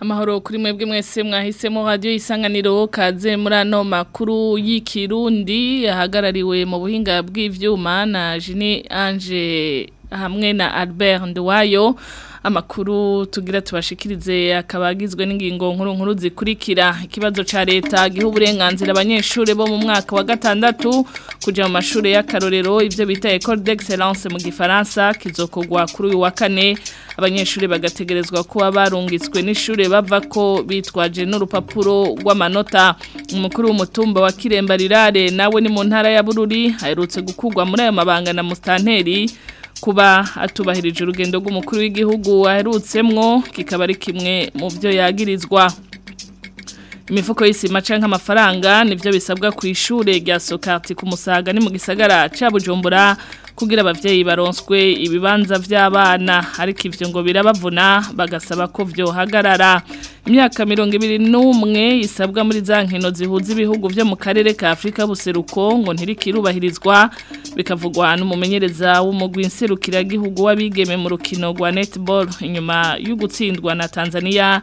amahoro kuri mwebwe mwese mwahisemo radio isanganiro kaze muri makuru y'ikirundi yahagarariwe mu buhinga bw'ibyuma na jini anje hamwe na albert nduwayo amakuru tugira tubashikirize akabagizwe agizwe n'ingingo nkuru nkuru zikurikira ikibazo cha leta giha uburenganzira abanyeshuri bo mu mwaka wa gatandatu kuja mu mashuri y'akarorero ivyo bita école d'excellence mu gifaransa kizokogwa kuri uyu wa kane abanyeshuri bagategerezwa kuba barungitswe n’ishure bava ko bitwaje n'urupapuro rw'amanota umukuru w'umutumba wa Kiremba Rirare nawe ni mu ntara ya Bururi aherutse gukurwa muri aya mabanga na mustanteri kuba atubahirije urugendo rw'umukuru w'igihugu waherutsemo kikaba ari kimwe mu byo yagirizwa imifuko y'isima cyangwa amafaranga nibyo bisabwa ku ishuri rya sokati ku musaga ni mu gisagara cya bujumbura kugira ababyeyi baronswe ibibanza by'abana ariko ibyo ngo birabavuna bagasaba ko vyohagarara. imyaka mirongo ibiri n'umwe isabwa muri za nkino zihuza ibihugu byo mu karere ka afurika buseruko ngo ntirikirubahirizwa bikavugwa n'umumenyereza w'umugwinserukiragihugu w'abigeme mu rukino rwa netball inyuma yo gutsindwa na tanzania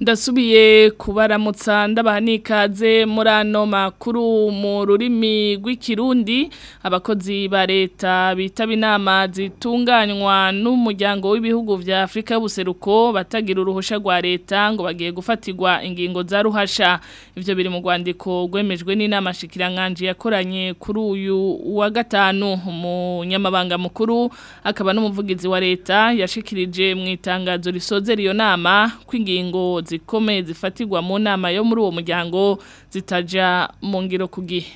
ndasubiye kubaramutsa ndabaha n'ikaze muri ano makuru mu rurimi rw'ikirundi abakozi ba leta bitaba inama zitunganywa n'umuryango w'ibihugu bya afurika y'ubuseruko batagira uruhushya rwa leta ngo bagiye gufatirwa ingingo za ruhasha ibyo biri mu rwandiko rwemejwe n'inama shikiranganje yakoranye kuri uyu wa gatanu umunyamabanga mukuru akaba n'umuvugizi wa leta yashikirije mu itangazo risoza iyo nama kw'ingingo zi zikomeye zifatigwa mu nama yo muri uwo muryango zitaja mu ngiro ku gihe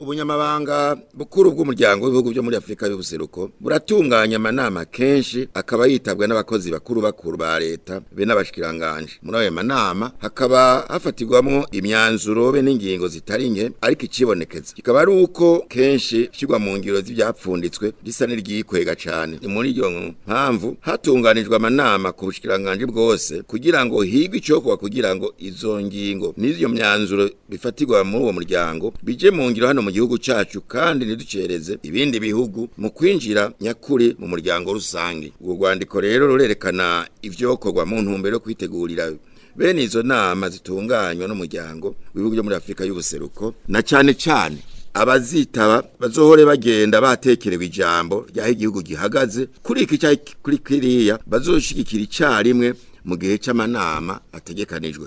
ubunyamabanga bukuru bw'umuryango w'ibihugu byo muri afurika y'ubuseruko buratunganya amanama kenshi akaba yitabwa n'abakozi bakuru bakuru ba leta be n'abashikiranganje muri ayo manama hakaba hafatirwamo imyanzuro be n'ingingo zitari nke ariko ikibonekeza kikaba ari uko kenshi ishyirwa mu ngiro z'ibyapfunditswe risa n'iryikwega cyane ni muri iyo mpamvu hatunganijwe amanama ku bushikiranganje bwose kugira ngo higwe icyokorwa kugira ngo izo ngingo n'izo myanzuro bifatirwa muri uwo muryango bijye mu ngiro hano mu gihugu cyacu kandi ntiducereze ibindi bihugu mu kwinjira nyakuri mu muryango rusange urwo rwandiko rero rurerekana ibyokorwa mu ntumbero yo kwitegurira bene izo nama zitunganywa n'umuryango w'ibihugu byo muri afurika y'ubuseruko na cyane cyane abazitaba bazohore bagenda batekerewe ijambo ry'aho igihugu gihagaze kuri iki cyangwa kuri kiriya bazoshyigikira icyarimwe mu gihe cy'amanama ategekanijwe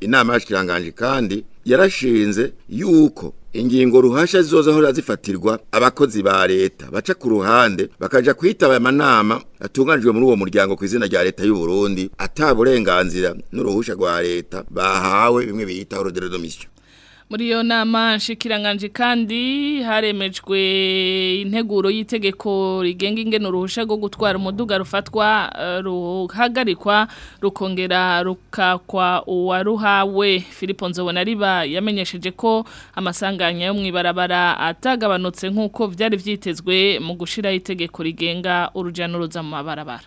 inama y'abashikiranganje kandi yarashinze yuko ingingo ruhasha zizozaho zifatirwa abakozi ba leta baca ku ruhande bakajya kwitaba aya manama atunganijwe muri uwo muryango ku izina rya leta y'u Burundi ataburenganzira n’uruhushya rwa leta bahawe bimwe biyita ordre de muri iyo nama nshikiranganje kandi haremejwe integuro y'itegeko rigenga ingene uruhusha rwo gutwara umuduga rufatwa eh, ruhagarikwa rukongera rukakwa uwaruhawe Filipo Nzobona riba yamenyesheje ko amasanganya yo mu ibarabara atagabanutse nk'uko byari byitezwe mu gushyiraho itegeko rigenga urujya n'uruza mu mabarabara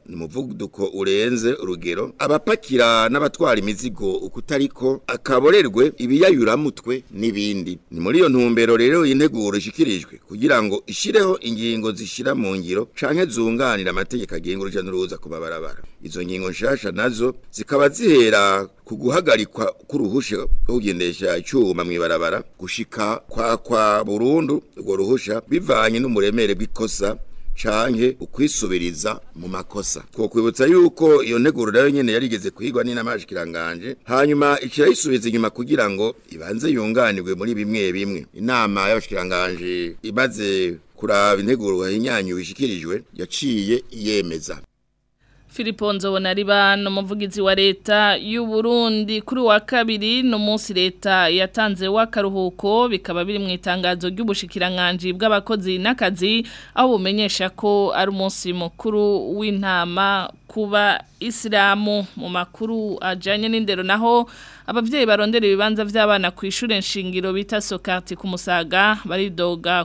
ni umuvuduko urenze urugero abapakira n'abatwara imizigo ukutariko akaborerwe ibiyayuramutwe n'ibindi muri iyo ntumbero rero iyi nteguro kugira ngo ishyireho ingingo zishyira mu ngiro canke zunganira amategeko agenga uruja n'uruza ku mabarabara izo ngingo nshasha nazo zikaba zihera ku guhagarikwa k'uruhusha ugendesha kugendesha icyuma mu ibarabara gushika kwa kwa burundu urwo ruhusha bivanye n'umuremere bw'ikosa canke ukwisubiriza mu makosa ko kwibutsa yuko iyo nteguro nayo nyene yarigeze kwigwa n'inamashikiranganje hanyuma ikirayisubiza inyuma kugira ngo ibanze yunganirwe muri bimwe bimwe inama y'abashikiranganje imaze kuraba integuro yahinyanyuwe ishikirijwe yaciye yemeza Filipo Nzobonaribano umuvugizi wa leta y'u Burundi kuri wa kabiri no munsi leta yatanze wakaruhuko bikaba biri mu itangazo ry'ubushikiranganje bw'abakozi n'akazi aho bumenyesha ko ari umunsi mukuru w'intama kuba isilamu mu makuru ajanye n'indero naho abavyeyi barondera ibibanza vy'abana ku ishure nshingiro bita Sokati ku Musaga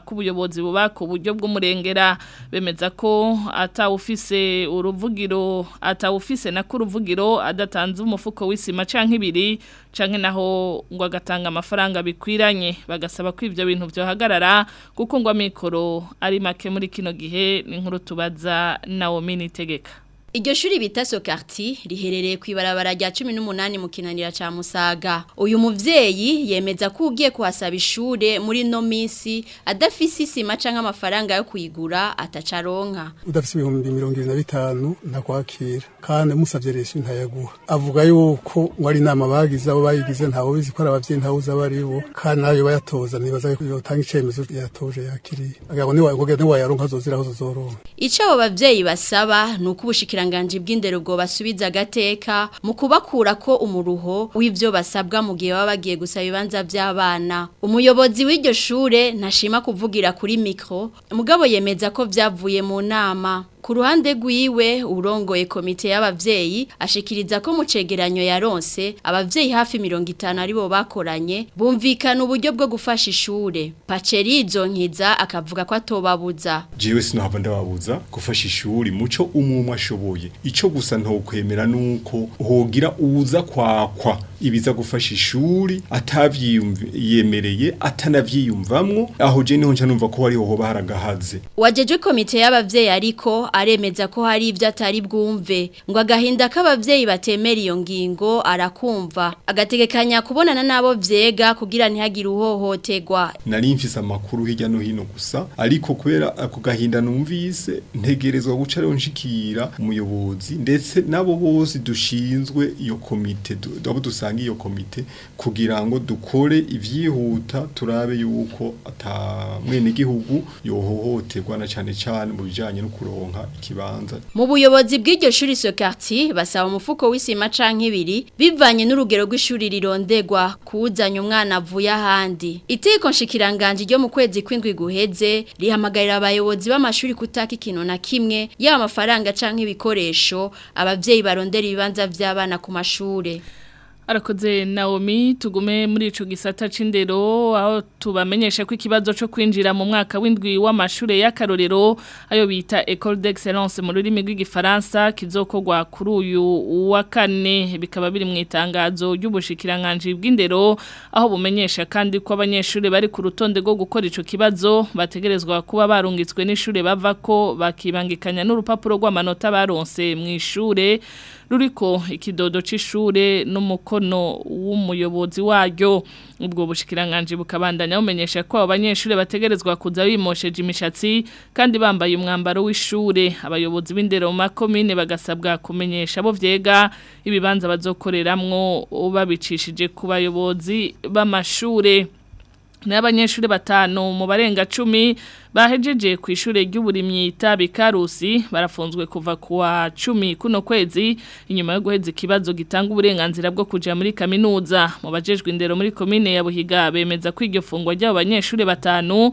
kubuyobozi bubako buryo bw'umurengera bemeza ko atawufise uruvugiro atawufise na kuruvugiro adatanze umufuko w'isima canke ibiri canke naho ngo agatanga amafaranga bikwiranye bagasaba ko ivyo bintu byohagarara kuko ngo amikoro ari make muri kino gihe n'inkuru tubaza Naomi Nitegeka Iryo shuri bita Sokarti riherereye ku ibarabara rya 18 mu kinanira ca Musaga. Uyu muvyeyi yemeza kugiye ugiye kuhasaba ishure muri no minsi adafise isima canke amafaranga yo kuyigura atacaronka. Udafise 2025 ndakwakira kandi musavye resho ntayaguha. Avuga yuko wari nama bagize abo bayigize ntawo bizi ko arabavye ntawo uzabaribo kandi nayo bayatoza nibaza ko yotanga icemezo yatoje yakiriye. Agabo ni wayaronka azozira aho zozoronka. Ico abo bavyeyi basaba nuko ubushikira ubushikiranganji bw'indero bwo basubiza agateka mu kubakura ko umuruho w’ibyo basabwa mu gihe baba bagiye gusaba ibibanza by'abana umuyobozi w'iryo shure ntashima kuvugira kuri micro. mugabo yemeza ko byavuye mu nama ku ruhande rw'iwe urongoye komite y'abavyeyi ashikiriza ko mucegeranyo yaronse abavyeyi hafi mirongo itanu aribo bakoranye bumvikana uburyo bwo gufasha ishure Pacerizo nkiza akavuga ko atobabuza Jiwe sinahava ndababuza gufasha ishure muco umwe ashoboye ico gusa ntokwemera nuko hogira uza kwakwa ibiza gufasha ishuri atavyiyemereye atanavyiyumvamwo aho je niho nca numva ko ari ho hoba haragahaze wajeje komite y'abavyeyi ariko aremeza ko hari ibyo atari bwumve ngo agahinda k'abavyeyi batemera iyo ngingo arakumva agategekanya kubonana nabo vyega kugira ntihagire uhohoterwa nari mfise amakuru hirya no hino gusa ariko kubera ako gahinda numvise ntegerezwa guca rero nshikira umuyobozi ndetse nabo bose dushinzwe iyo komite abo dusanga iyo komite kugira ngo dukore ivyihuta turabe yuko ata mwene gihugu yohohoterwa na cyane cyane mu bijanye no kuronka kibanza mu buyobozi bw'iryo shuri Sokarti basaba umufuko w'isima canke ibiri bivanye n'urugero rw'ishuri rirondegwa kuwuzanya umwana avuye ahandi itiko nshikiranganje ryo mu kwezi kw'indwi guheze rihamagarira abayobozi b'amashuri kutaka ikintu na kimwe yaba amafaranga canke ibikoresho abavyeyi barondera ibibanza vy'abana ku mashure arakoze Naomi tugume muri icyo gisata cy'indero aho tubamenyesha ko ikibazo cyo kwinjira mu mwaka w'indwi w'amashuri y'akarorero ayo bita Ecole d'excellence mu rurimi rw'igifaransa kizokogwa kuri uyu wa kane bikaba biri mu itangazo ry'ubushikiranganji bw'indero aho bumenyesha kandi ko abanyeshuri bari ku rutonde rwo gukora icyo kibazo bategerezwa kuba barungitswe n'ishuri bava ko bakibangikanya n'urupapuro rw'amanota baronse mu ishuri ruriko ikidodo c'ishure n'umukono w'umuyobozi waryo ubwo bushikiranganje bukabandanya bumenyesha ko abanyeshure bategerezwa kuza bimosheje imishatsi kandi bambaye umwambaro w'ishure abayobozi b'indero mu makomine bagasabwa kumenyesha bo vyega ibibanza bazokoreramwo babicishije ku bayobozi b'amashure n'abanyeshuri batanu mu barenga cumi bahejeje ku ishuri ry'uburimyi Bikarusi barafunzwe kuva ku wa cumi kuno kwezi inyuma yo guheza ikibazo gitanga uburenganzira bwo kujya muri kaminuza mu bajejwe indero muri komine ya buhiga bemeza ko iryo fungwa ry'abo banyeshuri batanu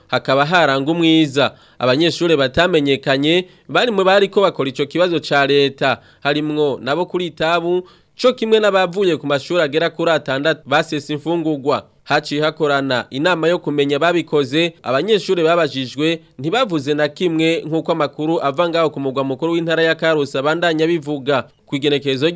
hakaba haranga umwiza abanyeshuri batamenyekanye bari mu bari ko bakora icyo kibazo cya leta harimwo nabo kuri Itabu cyo kimwe n'abavuye ku mashuri agera kuri atandatu basesa imfungurwa haciye hakorana inama yo kumenya babikoze abanyeshuri babajijwe ntibavuze na kimwe nk'uko amakuru ava ngaho ku mugwa mukuru w'intara ya karusi abandanya bivuga ku igenekerezo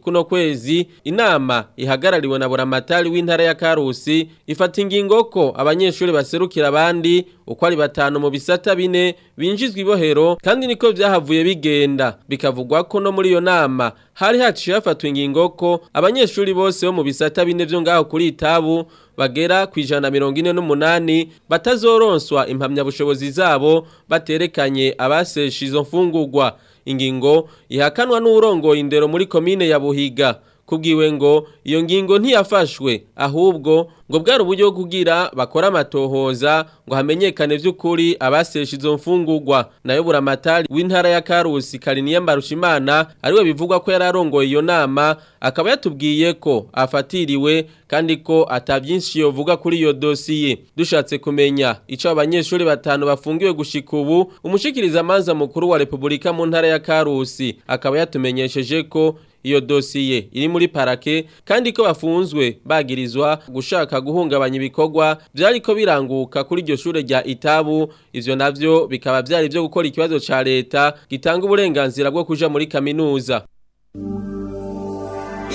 kuno kwezi inama ihagarariwe na buramatari w'intara ya karusi ifata ingingoko abanyeshuri baserukira abandi uko ari batanu mu bisata bine binjizwa ibohero kandi niko byahavuye bigenda bikavugwa ko no muri iyo nama hari haciye hafatwa ingingo abanyeshuri bose bo mu bisata bine byo ngaho kuri itabu bagera ku ijana mirongo ine n'umunani batazoronswa impamyabushobozi zabo baterekanye abasesha izo mfungugwa ingingo ihakanwa n'urongoye indero muri komine ya buhiga kubwiwe ngo iyo ngingo ntiyafashwe ahubwo ngo bwari uburyo bwo kugira bakora amatohoza ngo hamenyekane by'ukuri abasesha izo mfungurwa nayo buramatari w'intara ya karusi kariniya mbarushimana ariwe bivugwa ko yari arongoye iyo nama akaba yatubwiye ko afatiriwe kandi ko atabyinshi yovuga kuri iyo dosiye dushatse kumenya icyo abanyeshuri batanu bafungiwe gushika ubu umushyikiriza umushikirizamanza mukuru wa repubulika mu ntara ya karusi akaba yatumenyesheje ko iyo dosiye iri muri parake kandi ko bafunzwe bagirizwa gushaka guhungabanya ibikorwa byari ko biranguka kuri iryo shure rya itabu ivyo navyo bikaba byari byo gukora ikibazo ca leta gitanga uburenganzira bwo kuja muri kaminuza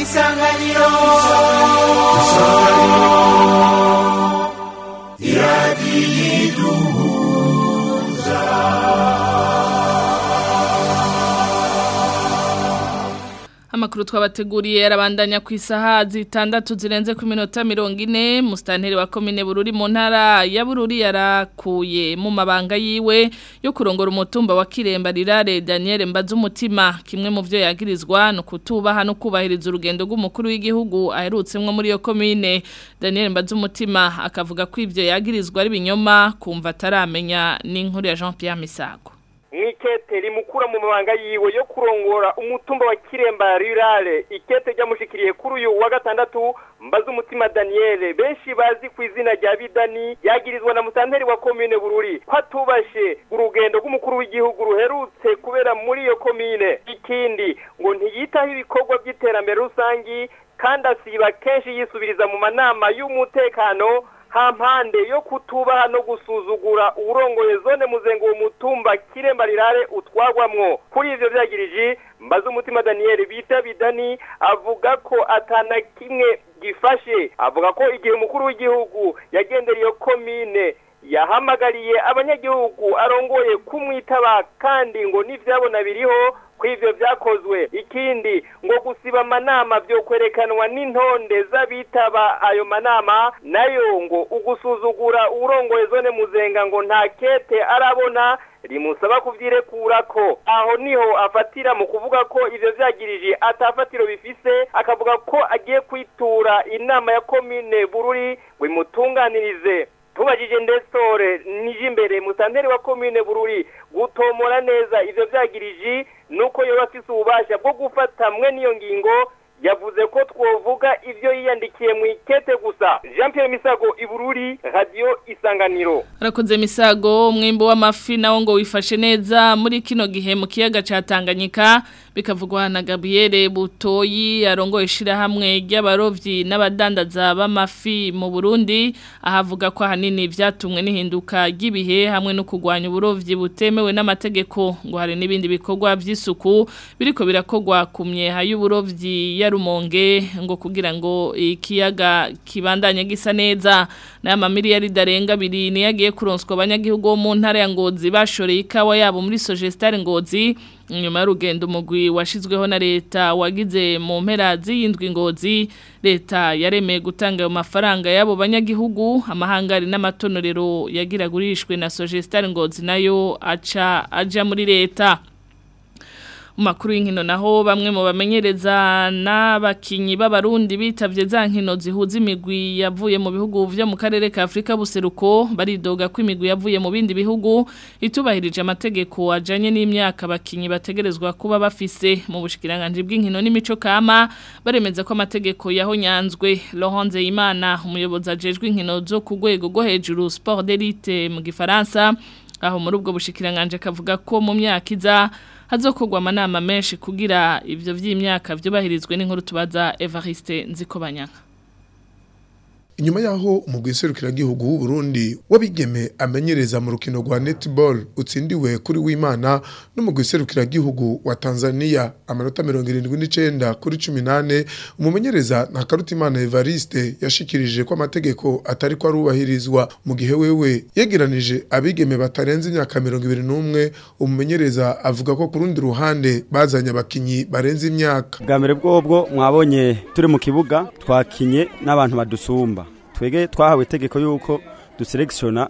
isanganiro isanganiro iradiyo amakuru twabateguriye arabandanya ku isaha zitandatu zirenze ku minota mirongo ine musitanteri wa komine bururi mu ntara ya bururi yarakuye mu mabanga yiwe yo kurongora umutumba wa kiremba rirare daniel mbaza umutima kimwe mu byo yagirizwa ni kutubaha no kubahiriza urugendo rw'umukuru w'igihugu aherutsemo muri yo komine daniel mbaza umutima akavuga ko ibyo yagirizwa ari ibinyoma kumva ataramenya n'inkuru ya jean Pierre Misago nk'ikete rimukura mu mabanga yiwe yo kurongora umutumba wa kiremba rirale ikete ryamushikiriye kuri uyu wa gatandatu mbaza umutima daniyeli benshi bazi ku izina rya bidani yagirizwa na musanteri wa komine bururi ko urugendo rw'umukuru w'igihugu ruherutse kubera muri iyo komine ikindi ngo ntiyitaho ibikorwa by'iterambere rusange kandi asiba kenshi yisubiriza mu manama y'umutekano nta mpande yo kutubaha no gusuzugura urongoye zone muzengo umutumba kiremba rirare utwagwamwo kuri ivyo vyagirije mbaze umutima Daniel bita bidani avuga ko atana kimwe gifashe avuga ko igihe umukuru w'igihugu yagenderiye komine yahamagariye abanyagihugu arongoye kumwitaba kandi ngo n'ivyabona biriho ko ivyo ikindi ngo gusiba amanama vyokwerekanwa n'intonde z'abitaba ayo manama nayo ngo ugusuzugura urongoye zone muzenga ngo nta kete arabona rimusaba kuvyirekura ko aho niho afatira mu kuvuga ko ivyo vyagirije atafatiro bifise akavuga ko agiye kwitura inama ya komine bururi ngo imutunganirize tubajije ndestore nije imbere musanteri wa komine bururi gutomora neza ivyo vyagirije nuko yaba afite ububasha bwo gufata hamwe n'iyo ngingo yavuze ko twovuga ibyo yiyandikiye mu ikete gusa jean Pierre misago ibururi radiyo isanganiro arakunze misago umwembe w'amafi nawo ngo wifashe neza muri kino gihe mu kiyaga cya tanganyika bikavugwa na Gabrielle Butoyi arongoye ishirahamwe ry'abarovyi n'abadandaza b'amafi mu Burundi ahavuga ko hanini byatumwe n'ihinduka ry'ibihe hamwe no kugwanya uburovyi butemewe n'amategeko ngo hari n'ibindi bikorwa by’isuku biriko birakogwa kumye hay'uburovyi ya Rumonge ngo kugira ngo ikiyaga kibandanye gisa neza n'amamiliyari darenga biri niyagiye kuronswa abanyagihugu mu ntara ya Ngozi bashoreye ikawa yabo muri Sogestare Ngozi nyuma rugendo umugwi washyizweho na leta wagize mu mpera z’indwi ngozi leta yaremeye gutanga ayo mafaranga y'abo banyagihugu amahangari n'amatonorero yagiragurishwe na sojesitari ngozi nayo aca ajya muri leta mu makuru y'inkino naho bamwe mu bamenyereza n'abakinnyi b'abarundi bitabye za nkino zihuza imigwi yavuye mu bihugu byo mu karere ka Afrika buseruko baridoga ko imigwi yavuye mu bindi bihugu itubahirije amategeko ajanye n'imyaka abakinnyi bategerezwa kuba bafise mu bushikiranganje bw'inkino n'imico kama baremeza ko amategeko yahonyanzwe Laurent Imana umuyobozi ajejwe inkino zo ku rwego rwo hejuru sport d'élite mu gifaransa aho muri ubwo bushikiranganje kavuga ko mu myaka iza hazokorwa manama menshi kugira ibyo by'imyaka byubahirizwe n'inkuru tubaza Evariste Nzikobanyanga inyuma y'aho umugwi serukiragihugu w'u Burundi w'abigeme amenyereza mu rukino rwa netball utsindiwe kuri w'Imana n'umugwi gihugu wa Tanzania amanota mirongo irindwi n’icyenda kuri cumi nane umumenyereza na Karutimana Evariste yashikirije ko amategeko atari ko arubahirizwa mu gihe wewe yegeranije abigeme batarenze imyaka mirongo ibiri n'umwe umumenyereza avuga ko ku rundi ruhande bazanye abakinyi barenze imyaka bwa mbere bwobwo mwabonye turi mu kibuga twakinye n'abantu badusumba twege twahawe itegeko yuko duseregishona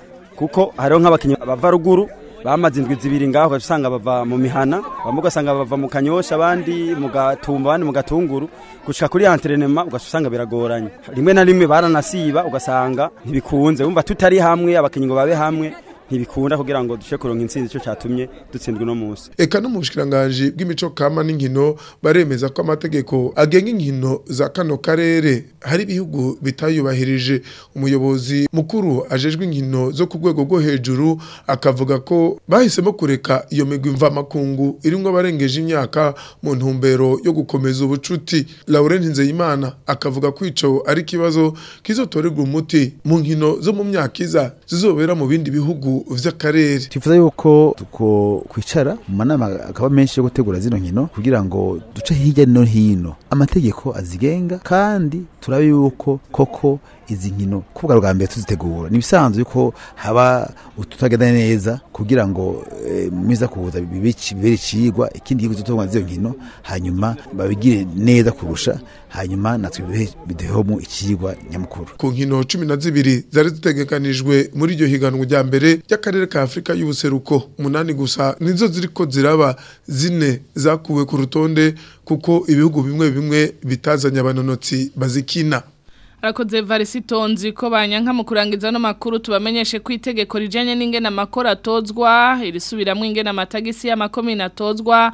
kuko hariho nk’abakinnyi bava ruguru bamaze indwi zibiri ngaho usanga bava mu mihana bamwe ugasanga bava mu kanyosha abandi mu gatumba abandi mu gatunguru gushika kuri antrenema ugasanga biragoranye rimwe na rimwe baranasiba ugasanga ntibikunze wumva tutari hamwe abakinnyi ngo babe hamwe ntibikunda kugira ngo dushe kuronka intsinzi cyo cyatumye dutsindwe no munsi eka no mu bushikiranganje bw'imico kama n'inkino baremeza ko amategeko agenga inkino za kano karere hari ibihugu bitayubahirije umuyobozi mukuru ajejwe inkino zo ku rwego rwo hejuru akavuga ko bahisemo kureka iyo migwi mva mvamakungu iringo barengeje imyaka mu ntumbero yo gukomeza ubucuti Laurent Nzeyimana akavuga ko ico ari ikibazo kizotorerwa umuti mu nkino zo mu myaka iza zizobera mu bindi bihugu karere tifuza yuko tuko kwicara mu manama akaba menshi yo gutegura zino nkino kugira ngo duce hirya no hino amategeko azigenga kandi turabe yuko koko izi nkino kuvuga bwa mbere tuzitegura ni ibisanzwe ko haba ututagenda neza kugira ngo eh, mwiza kuza bibere ikigwa ikindi gihugu tutunga z'iyo nkino hanyuma babigire neza kurusha hanyuma natwe mu ikigwa nyamukuru ku nkino cumi na zibiri zari zitegekanijwe muri iryo higanwa rya mbere ry'akarere ka afurika y'ubuseruko umunani gusa nizo ziri ko ziraba zine zakuwe ku rutonde kuko ibihugu bimwe bimwe bitazanye abanonotsi bazikina arakoze varisitonzi ko banyanka mu kurangiza no makuru tubamenyeshe ko itegeko rijanye n'ingena makora atozwa na ingena amatagisi y'amakomine atozwa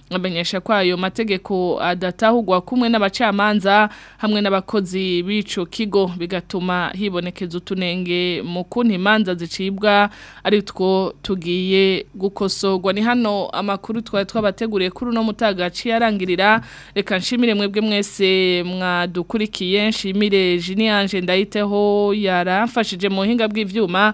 amenyesha kwayo mategeko adatahugwa kumwe n'abacamanza hamwe n'abakozi b'ico kigo bigatuma hibonekeza utunenge mu kuntu imanza zicibwa ari two tugiye gukosogwa ni hano amakuru twari twabateguriye kuri uno mutagaci yarangirira reka nshimire mwebwe mwese mwadukurikiye nshimire jini anje ndahiteho yaramfashije mu buhinga bw'ibyuma